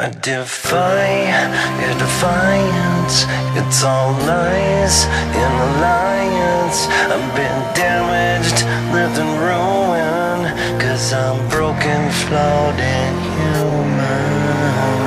I defy your defiance. It's all lies in alliance. I've been damaged, lived in ruin. Cause I'm broken, flawed, and human.